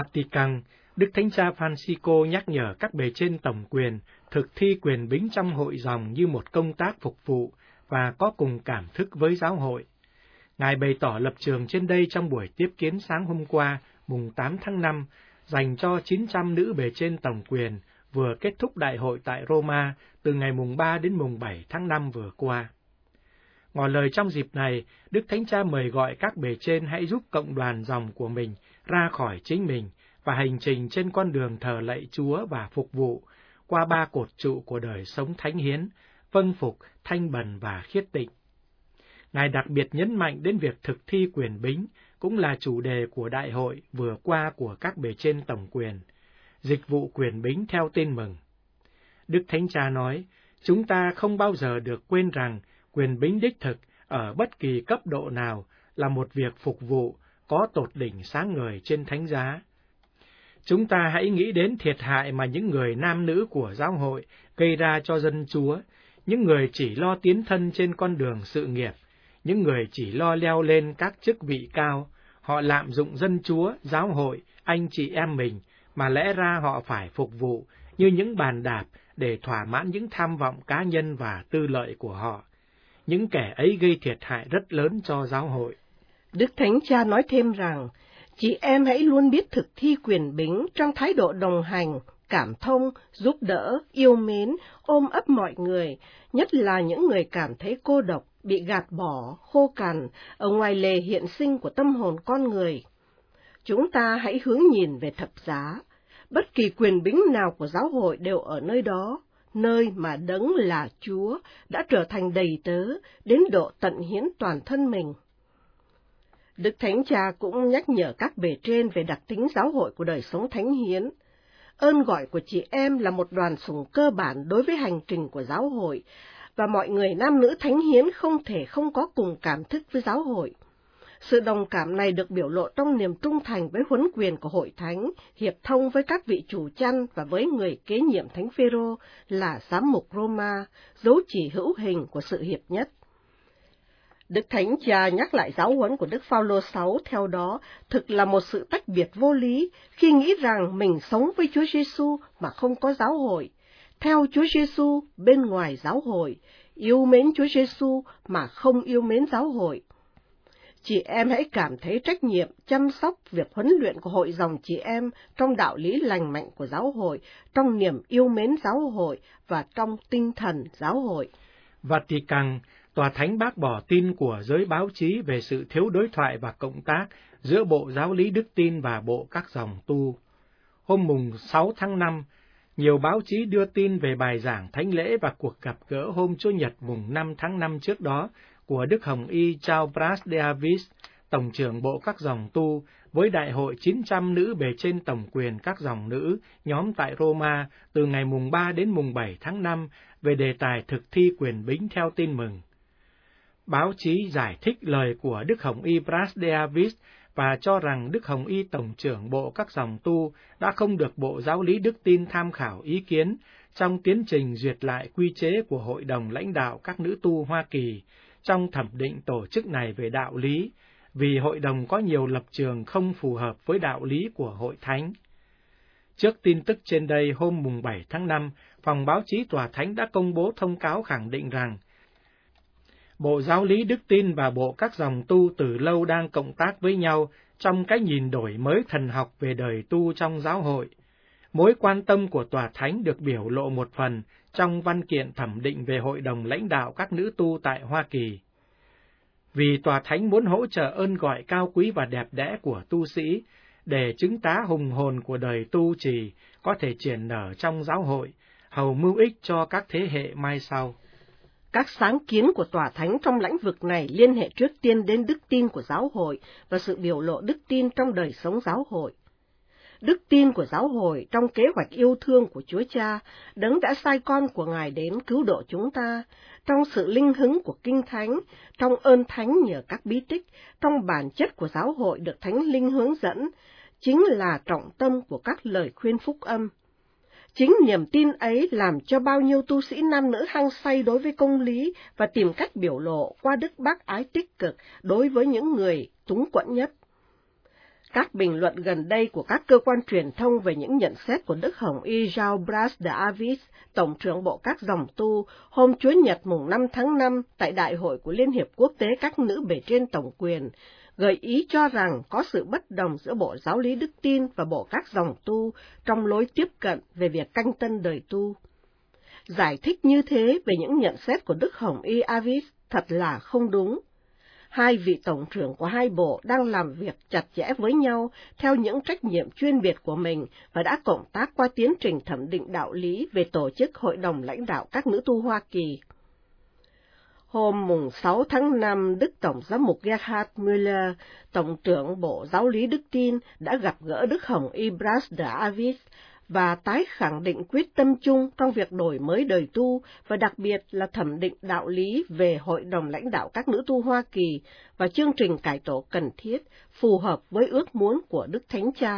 Vatican, Đức Thánh Cha Francisco nhắc nhở các bề trên tổng quyền thực thi quyền bính trong hội dòng như một công tác phục vụ và có cùng cảm thức với giáo hội. Ngài bày tỏ lập trường trên đây trong buổi tiếp kiến sáng hôm qua, mùng 8 tháng 5, dành cho 900 nữ bề trên tổng quyền vừa kết thúc đại hội tại Roma từ ngày mùng 3 đến mùng 7 tháng 5 vừa qua. Ngỏ lời trong dịp này, Đức Thánh Cha mời gọi các bề trên hãy giúp cộng đoàn dòng của mình ra khỏi chính mình và hành trình trên con đường thờ lạy Chúa và phục vụ qua ba cột trụ của đời sống thánh hiến, vâng phục, thanh bần và khiết tịnh. Ngài đặc biệt nhấn mạnh đến việc thực thi quyền bính, cũng là chủ đề của đại hội vừa qua của các bề trên tổng quyền, dịch vụ quyền bính theo tin mừng. Đức Thánh Cha nói, chúng ta không bao giờ được quên rằng quyền bính đích thực ở bất kỳ cấp độ nào là một việc phục vụ có tột đỉnh sáng ngời trên thánh giá. Chúng ta hãy nghĩ đến thiệt hại mà những người nam nữ của giáo hội gây ra cho dân Chúa, những người chỉ lo tiến thân trên con đường sự nghiệp, những người chỉ lo leo lên các chức vị cao, họ lạm dụng dân Chúa, giáo hội, anh chị em mình, mà lẽ ra họ phải phục vụ như những bàn đạp để thỏa mãn những tham vọng cá nhân và tư lợi của họ. Những kẻ ấy gây thiệt hại rất lớn cho giáo hội. Đức Thánh Cha nói thêm rằng, chị em hãy luôn biết thực thi quyền bính trong thái độ đồng hành, cảm thông, giúp đỡ, yêu mến, ôm ấp mọi người, nhất là những người cảm thấy cô độc, bị gạt bỏ, khô cằn, ở ngoài lề hiện sinh của tâm hồn con người. Chúng ta hãy hướng nhìn về thập giá. Bất kỳ quyền bính nào của giáo hội đều ở nơi đó, nơi mà đấng là Chúa đã trở thành đầy tớ đến độ tận hiến toàn thân mình. Đức Thánh Cha cũng nhắc nhở các bề trên về đặc tính giáo hội của đời sống thánh hiến. Ơn gọi của chị em là một đoàn sủng cơ bản đối với hành trình của giáo hội, và mọi người nam nữ thánh hiến không thể không có cùng cảm thức với giáo hội. Sự đồng cảm này được biểu lộ trong niềm trung thành với huấn quyền của hội thánh, hiệp thông với các vị chủ chăn và với người kế nhiệm thánh Phêrô là giám mục Roma, dấu chỉ hữu hình của sự hiệp nhất. Đức Thánh Cha nhắc lại giáo huấn của Đức Phaolô sáu theo đó thực là một sự tách biệt vô lý khi nghĩ rằng mình sống với Chúa Giêsu mà không có giáo hội, theo Chúa Giêsu bên ngoài giáo hội, yêu mến Chúa Giêsu mà không yêu mến giáo hội. Chị em hãy cảm thấy trách nhiệm chăm sóc việc huấn luyện của hội dòng chị em trong đạo lý lành mạnh của giáo hội, trong niềm yêu mến giáo hội và trong tinh thần giáo hội. Vatican, Tòa Thánh bác bỏ tin của giới báo chí về sự thiếu đối thoại và cộng tác giữa Bộ Giáo lý Đức tin và Bộ các dòng tu. Hôm mùng 6 tháng 5, nhiều báo chí đưa tin về bài giảng thánh lễ và cuộc gặp gỡ hôm Chủ nhật mùng 5 tháng 5 trước đó của Đức Hồng Y Chao Bras Davis, Tổng trưởng Bộ các dòng tu, với đại hội 900 nữ bề trên tổng quyền các dòng nữ, nhóm tại Roma, từ ngày mùng 3 đến mùng 7 tháng 5, về đề tài thực thi quyền bính theo tin mừng. Báo chí giải thích lời của Đức Hồng Y Bras Davis và cho rằng Đức Hồng Y Tổng trưởng Bộ các dòng tu đã không được Bộ Giáo lý Đức tin tham khảo ý kiến trong tiến trình duyệt lại quy chế của Hội đồng lãnh đạo các nữ tu Hoa Kỳ trong thẩm định tổ chức này về đạo lý, vì hội đồng có nhiều lập trường không phù hợp với đạo lý của hội thánh. Trước tin tức trên đây hôm mùng 7 tháng 5, phòng báo chí tòa thánh đã công bố thông cáo khẳng định rằng Bộ Giáo lý Đức tin và Bộ các dòng tu từ lâu đang cộng tác với nhau trong cái nhìn đổi mới thần học về đời tu trong giáo hội. Mối quan tâm của Tòa Thánh được biểu lộ một phần trong văn kiện thẩm định về Hội đồng lãnh đạo các nữ tu tại Hoa Kỳ. Vì Tòa Thánh muốn hỗ trợ ơn gọi cao quý và đẹp đẽ của tu sĩ, để chứng tá hùng hồn của đời tu trì có thể triển nở trong giáo hội, hầu mưu ích cho các thế hệ mai sau. Các sáng kiến của Tòa Thánh trong lĩnh vực này liên hệ trước tiên đến đức tin của giáo hội và sự biểu lộ đức tin trong đời sống giáo hội. Đức tin của giáo hội trong kế hoạch yêu thương của Chúa Cha, đấng đã sai con của Ngài đến cứu độ chúng ta, trong sự linh hứng của Kinh Thánh, trong ơn Thánh nhờ các bí tích, trong bản chất của giáo hội được Thánh Linh hướng dẫn, chính là trọng tâm của các lời khuyên phúc âm. Chính niềm tin ấy làm cho bao nhiêu tu sĩ nam nữ hăng say đối với công lý và tìm cách biểu lộ qua đức bác ái tích cực đối với những người túng quẫn nhất. Các bình luận gần đây của các cơ quan truyền thông về những nhận xét của Đức Hồng Y Jao Bras de Avis, Tổng trưởng Bộ các dòng tu, hôm Chúa Nhật mùng 5 tháng 5 tại Đại hội của Liên hiệp Quốc tế các nữ bề trên tổng quyền, gợi ý cho rằng có sự bất đồng giữa Bộ Giáo lý Đức Tin và Bộ các dòng tu trong lối tiếp cận về việc canh tân đời tu. Giải thích như thế về những nhận xét của Đức Hồng Y Avis thật là không đúng hai vị tổng trưởng của hai bộ đang làm việc chặt chẽ với nhau theo những trách nhiệm chuyên biệt của mình và đã cộng tác qua tiến trình thẩm định đạo lý về tổ chức Hội đồng lãnh đạo các nữ tu Hoa Kỳ. Hôm mùng 6 tháng 5, Đức Tổng giám mục Gerhard Müller, Tổng trưởng Bộ Giáo lý Đức Tin, đã gặp gỡ Đức Hồng Ibras de Avis và tái khẳng định quyết tâm chung trong việc đổi mới đời tu và đặc biệt là thẩm định đạo lý về Hội đồng lãnh đạo các nữ tu Hoa Kỳ và chương trình cải tổ cần thiết phù hợp với ước muốn của Đức Thánh Cha.